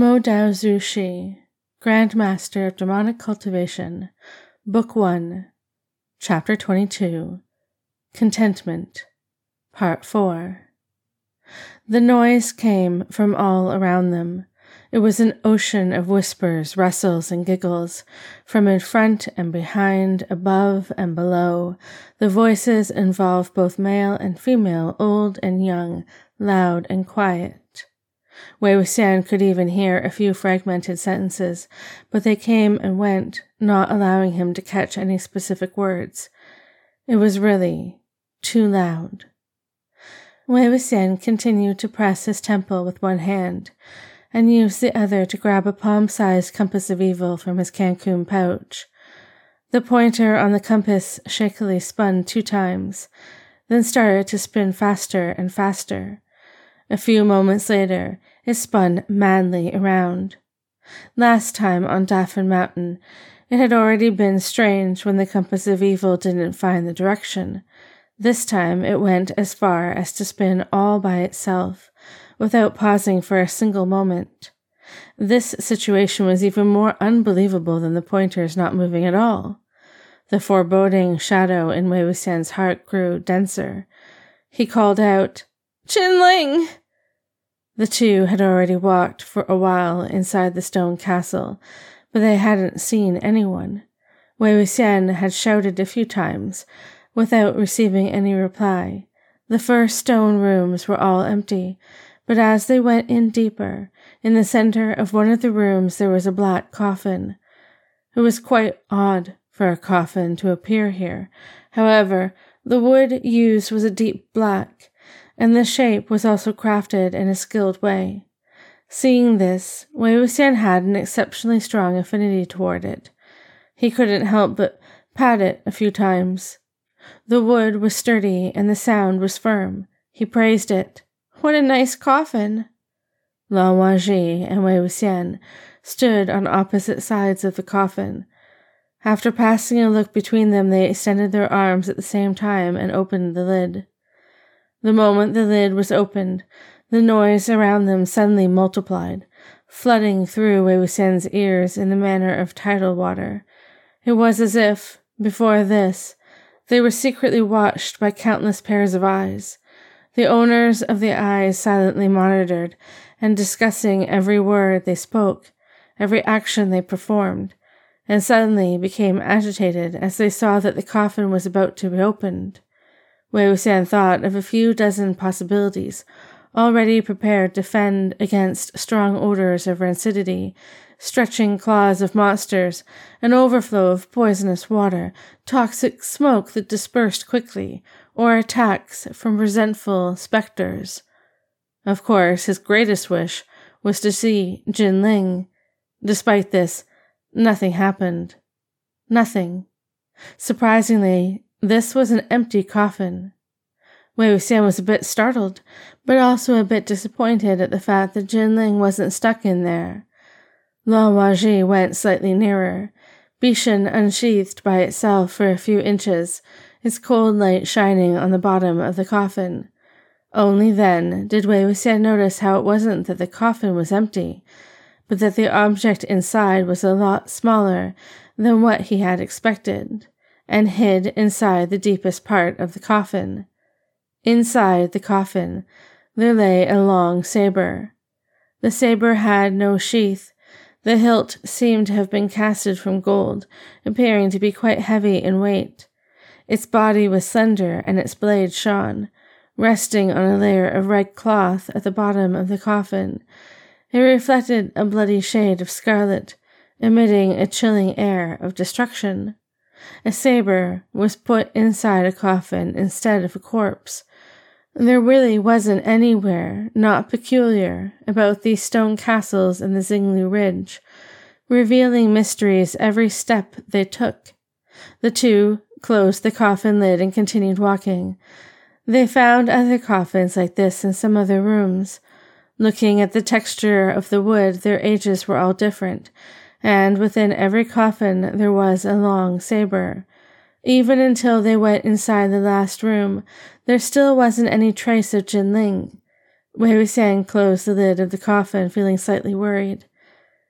Mo Dao Zhu Shi, Grand Master of Demonic Cultivation, Book 1, Chapter 22 Contentment, Part 4. The noise came from all around them. It was an ocean of whispers, rustles, and giggles. From in front and behind, above and below, the voices involved both male and female, old and young, loud and quiet. Wei Wuxian could even hear a few fragmented sentences, but they came and went, not allowing him to catch any specific words. It was really too loud. Wei Wuxian continued to press his temple with one hand and used the other to grab a palm sized compass of evil from his qiankun pouch. The pointer on the compass shakily spun two times, then started to spin faster and faster. A few moments later, it spun madly around. Last time on Dafan Mountain, it had already been strange when the compass of evil didn't find the direction. This time it went as far as to spin all by itself, without pausing for a single moment. This situation was even more unbelievable than the pointers not moving at all. The foreboding shadow in Wei Wuxian's heart grew denser. He called out, Jin Ling! The two had already walked for a while inside the stone castle, but they hadn't seen anyone. Wei Wuxian had shouted a few times, without receiving any reply. The first stone rooms were all empty, but as they went in deeper, in the center of one of the rooms there was a black coffin. It was quite odd for a coffin to appear here. However, the wood used was a deep black, and the shape was also crafted in a skilled way. Seeing this, Wei Wuxian had an exceptionally strong affinity toward it. He couldn't help but pat it a few times. The wood was sturdy and the sound was firm. He praised it. What a nice coffin! Lan Wangji and Wei Wuxian stood on opposite sides of the coffin. After passing a look between them, they extended their arms at the same time and opened the lid. The moment the lid was opened, the noise around them suddenly multiplied, flooding through Wei Wuxian's ears in the manner of tidal water. It was as if, before this, they were secretly watched by countless pairs of eyes. The owners of the eyes silently monitored and discussing every word they spoke, every action they performed, and suddenly became agitated as they saw that the coffin was about to be opened. Wei Wuxian thought of a few dozen possibilities, already prepared to fend against strong odors of rancidity, stretching claws of monsters, an overflow of poisonous water, toxic smoke that dispersed quickly, or attacks from resentful specters. Of course, his greatest wish was to see Jin Ling. Despite this, nothing happened. Nothing. Surprisingly, this was an empty coffin. Wei Wuxian was a bit startled, but also a bit disappointed at the fact that Jin Ling wasn't stuck in there. Lan Wangji went slightly nearer, Bichen unsheathed by itself for a few inches, its cold light shining on the bottom of the coffin. Only then did Wei Wuxian notice how it wasn't that the coffin was empty, but that the object inside was a lot smaller than what he had expected, and hid inside the deepest part of the coffin. Inside the coffin, there lay a long saber. The saber had no sheath. The hilt seemed to have been casted from gold, appearing to be quite heavy in weight. Its body was slender and its blade shone, resting on a layer of red cloth at the bottom of the coffin. It reflected a bloody shade of scarlet, emitting a chilling air of destruction. A saber was put inside a coffin instead of a corpse. There really wasn't anywhere not peculiar about these stone castles in the Xinglu Ridge, revealing mysteries every step they took. The two closed the coffin lid, and continued walking. They found other coffins like this in some other rooms. Looking at the texture of the wood, their ages were all different, and within every coffin there was a long saber. Even until they went inside the last room, there still wasn't any trace of Jin Ling. Wei Wuxian closed the lid of the coffin, feeling slightly worried.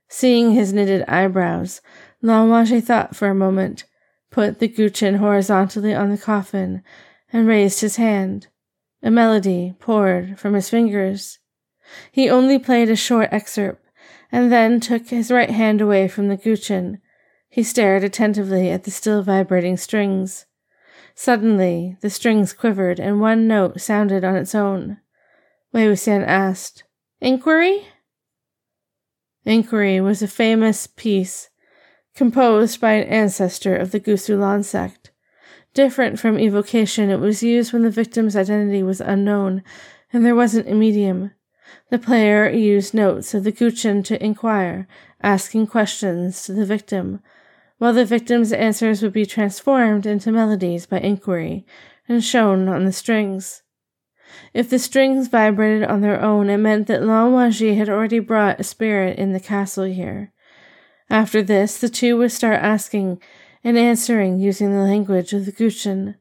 Seeing his knitted eyebrows, Lan Wangji thought for a moment, put the guqin horizontally on the coffin, and raised his hand. A melody poured from his fingers. He only played a short excerpt, and then took his right hand away from the guqin. He stared attentively at the still vibrating strings. Suddenly, the strings quivered, and one note sounded on its own. Wei Wuxian asked, Inquiry? Inquiry was a famous piece composed by an ancestor of the Gusu sect. Different from evocation, it was used when the victim's identity was unknown and there wasn't a medium. The player used notes of the guqin to inquire, asking questions to the victim, while the victim's answers would be transformed into melodies by inquiry and shown on the strings. If the strings vibrated on their own, it meant that Lan Wangji had already brought a spirit in the castle here. After this, the two would start asking and answering using the language of the guqin.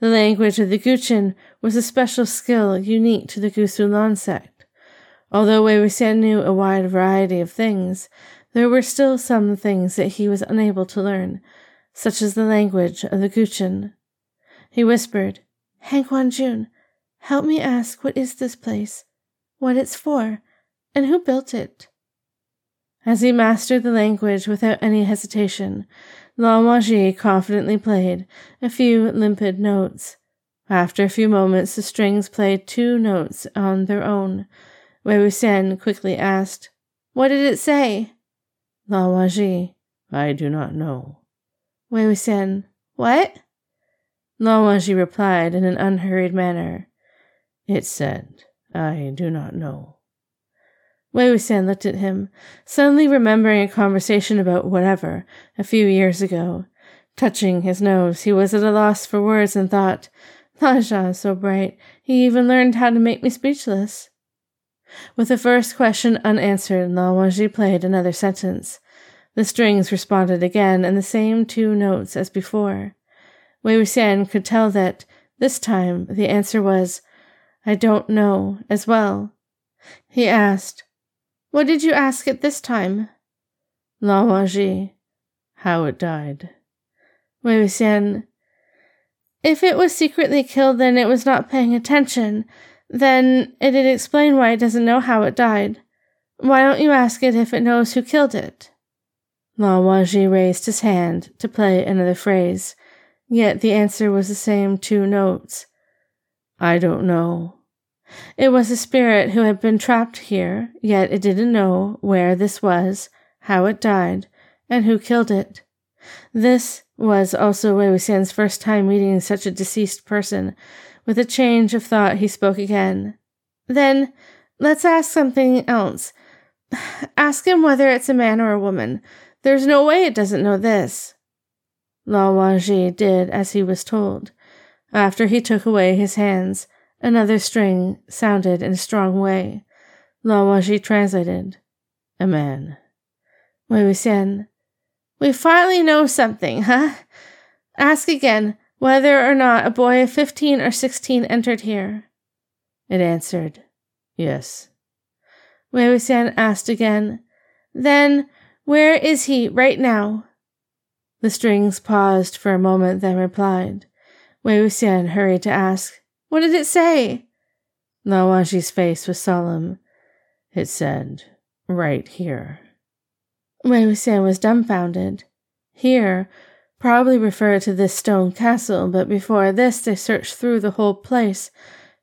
The language of the guqin was a special skill unique to the Gusu sect. Although Wei Wuxian knew a wide variety of things, there were still some things that he was unable to learn, such as the language of the guqin. He whispered, Han Jun, Help me ask what is this place, what it's for, and who built it. As he mastered the language without any hesitation, Lan Wangji confidently played a few limpid notes. After a few moments, the strings played two notes on their own. Wei Wuxian quickly asked, What did it say? Lan Wangji, I do not know. Wei Wuxian, What? Lan Wangji replied in an unhurried manner. It said, I do not know. Wei Wuxian looked at him, suddenly remembering a conversation about whatever a few years ago. Touching his nose, he was at a loss for words and thought, Lan Zhan is so bright, he even learned how to make me speechless. With the first question unanswered, Lan Wangji played another sentence. The strings responded again in the same two notes as before. Wei Wuxian could tell that, this time, the answer was, I don't know, as well. He asked, What did you ask it this time? Lan Wangji, how it died. Wei Wuxian, if it was secretly killed, then it was not paying attention. Then it'd explain why it doesn't know how it died. Why don't you ask it if it knows who killed it? Lan Wangji raised his hand to play another phrase, yet the answer was the same two notes. I don't know. It was a spirit who had been trapped here, yet it didn't know where this was, how it died, and who killed it. This was also Wei Wuxian's first time meeting such a deceased person. With a change of thought, he spoke again. Then, let's ask something else. Ask him whether it's a man or a woman. There's no way it doesn't know this. Lan Wangji did as he was told. After he took away his hands, Another string sounded in a strong way. Lan Wangji translated, A man. Wei Wuxian, we finally know something, huh? Ask again whether or not a boy of fifteen or sixteen entered here. It answered, Yes. Wei Wuxian asked again, Then where is he right now? The strings paused for a moment, then replied. Wei Wuxian hurried to ask, what did it say? Lan Wangji's face was solemn. It said, right here. Wei Wuxian was dumbfounded. Here probably refer to this stone castle, but before this they searched through the whole place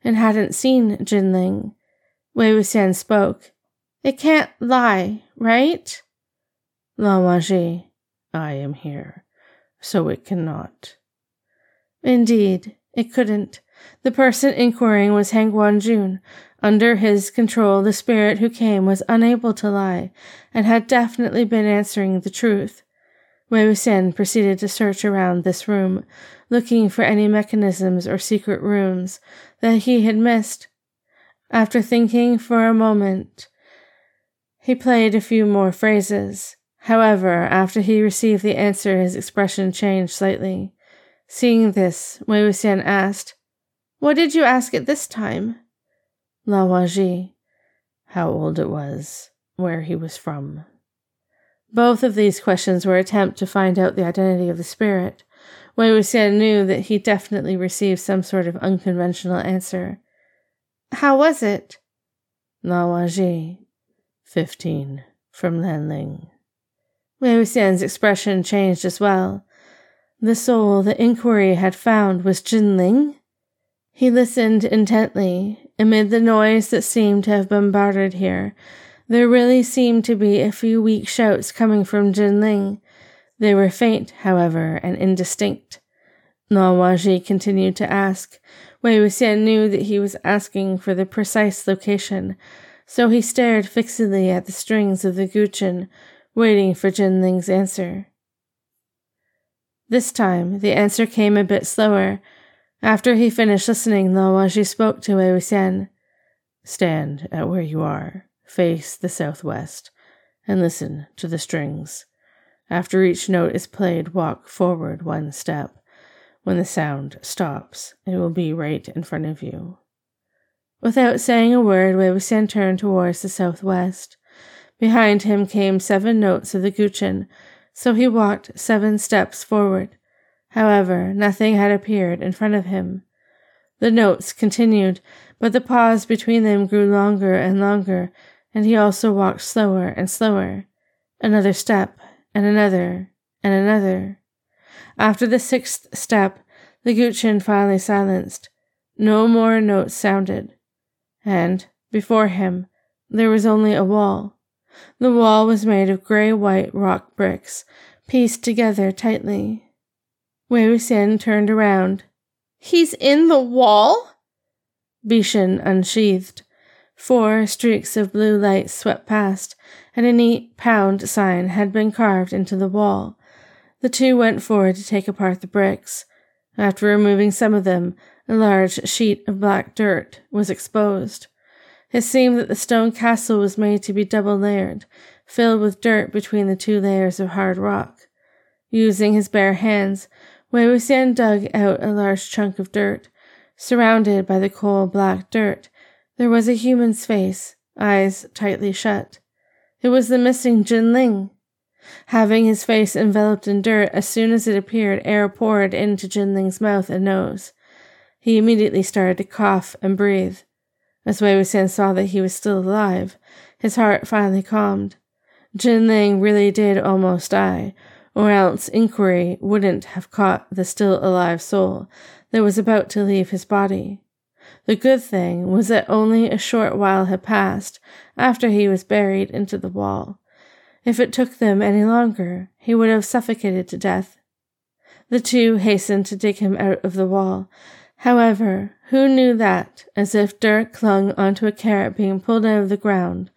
and hadn't seen Jin Ling. Wei Wuxian spoke. It can't lie, right? Lan Wangji, I am here, so it cannot. Indeed, it couldn't. The person inquiring was Han Guangjun. Under his control, the spirit who came was unable to lie and had definitely been answering the truth. Wei Wuxian proceeded to search around this room, looking for any mechanisms or secret rooms that he had missed. After thinking for a moment, he played a few more phrases. However, after he received the answer, his expression changed slightly. Seeing this, Wei Wuxian asked, what did you ask it this time? Lan Wangji, how old it was, where he was from. Both of these questions were attempt to find out the identity of the spirit. Wei Wuxian knew that he definitely received some sort of unconventional answer. How was it? Lan Wangji. Fifteen. From Lanling. Wei Wuxian's expression changed as well. The soul the inquiry had found was Jin Ling? He listened intently. Amid the noise that seemed to have bombarded here, there really seemed to be a few weak shouts coming from Jin Ling. They were faint, however, and indistinct. Lan Wangji continued to ask. Wei Wuxian knew that he was asking for the precise location, so he stared fixedly at the strings of the guqin, waiting for Jin Ling's answer. This time, the answer came a bit slower. After he finished listening, Lan Wangji spoke to Wei Wuxian. Stand at where you are, face the southwest, and listen to the strings. After each note is played, walk forward one step. When the sound stops, it will be right in front of you. Without saying a word, Wei Wuxian turned towards the southwest. Behind him came seven notes of the guqin, so he walked seven steps forward. However, nothing had appeared in front of him. The notes continued, but the pause between them grew longer and longer, and he also walked slower and slower. Another step, and another, and another. After the sixth step, the guqin finally silenced. No more notes sounded. And, before him, there was only a wall. The wall was made of gray white rock bricks, pieced together tightly. Wei Wuxian turned around. He's in the wall? Bichen unsheathed. Four streaks of blue light swept past, and a neat pound sign had been carved into the wall. The two went forward to take apart the bricks. After removing some of them, a large sheet of black dirt was exposed. It seemed that the stone castle was made to be double layered, filled with dirt between the two layers of hard rock. Using his bare hands, Wei Wuxian dug out a large chunk of dirt. Surrounded by the coal black dirt, there was a human's face, eyes tightly shut. It was the missing Jin Ling. Having his face enveloped in dirt, as soon as it appeared, air poured into Jin Ling's mouth and nose. He immediately started to cough and breathe. As Wei Wuxian saw that he was still alive, his heart finally calmed. Jin Ling really did almost die, or else inquiry wouldn't have caught the still alive soul that was about to leave his body. The good thing was that only a short while had passed after he was buried into the wall. If it took them any longer, he would have suffocated to death. The two hastened to dig him out of the wall. However, who knew that, as if dirt clung onto a carrot being pulled out of the ground,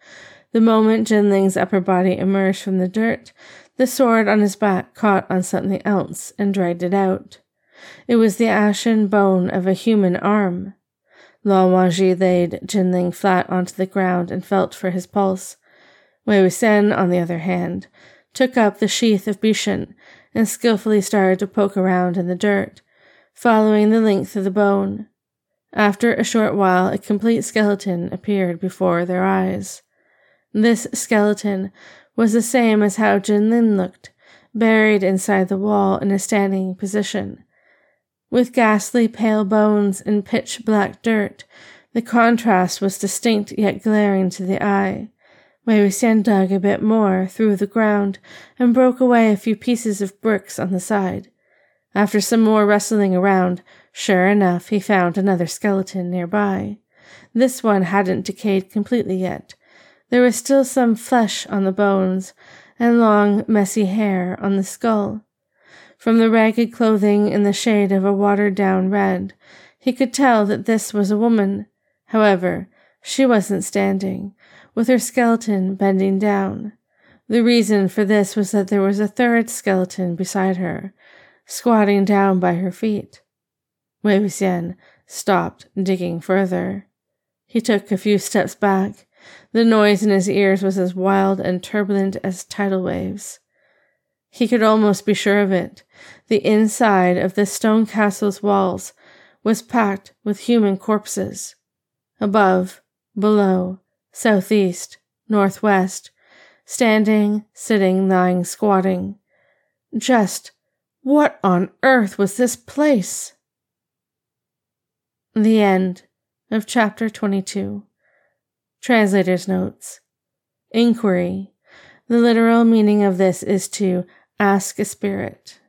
the moment Jin Ling's upper body emerged from the dirt, the sword on his back caught on something else and dragged it out. It was the ashen bone of a human arm. Wangji laid Jin Ling flat onto the ground and felt for his pulse. Wei Wuxian, on the other hand, took up the sheath of Bichen and skillfully started to poke around in the dirt, following the length of the bone. After a short while, a complete skeleton appeared before their eyes. This skeleton was the same as how Jin Ling looked, buried inside the wall in a standing position. With ghastly pale bones and pitch black dirt, the contrast was distinct yet glaring to the eye. Wei Wuxian dug a bit more through the ground and broke away a few pieces of bricks on the side. After some more rustling around, sure enough, he found another skeleton nearby. This one hadn't decayed completely yet. There was still some flesh on the bones and long, messy hair on the skull. From the ragged clothing in the shade of a watered down red, he could tell that this was a woman. However, she wasn't standing, with her skeleton bending down. The reason for this was that there was a third skeleton beside her, squatting down by her feet. Wei Wuxian stopped digging further. He took a few steps back. The noise in his ears was as wild and turbulent as tidal waves. He could almost be sure of it. The inside of the stone castle's walls was packed with human corpses. Above, below, southeast, northwest, standing, sitting, lying, squatting. Just what on earth was this place? The end of chapter 22. Translator's notes. Inquiry. The literal meaning of this is to ask a spirit.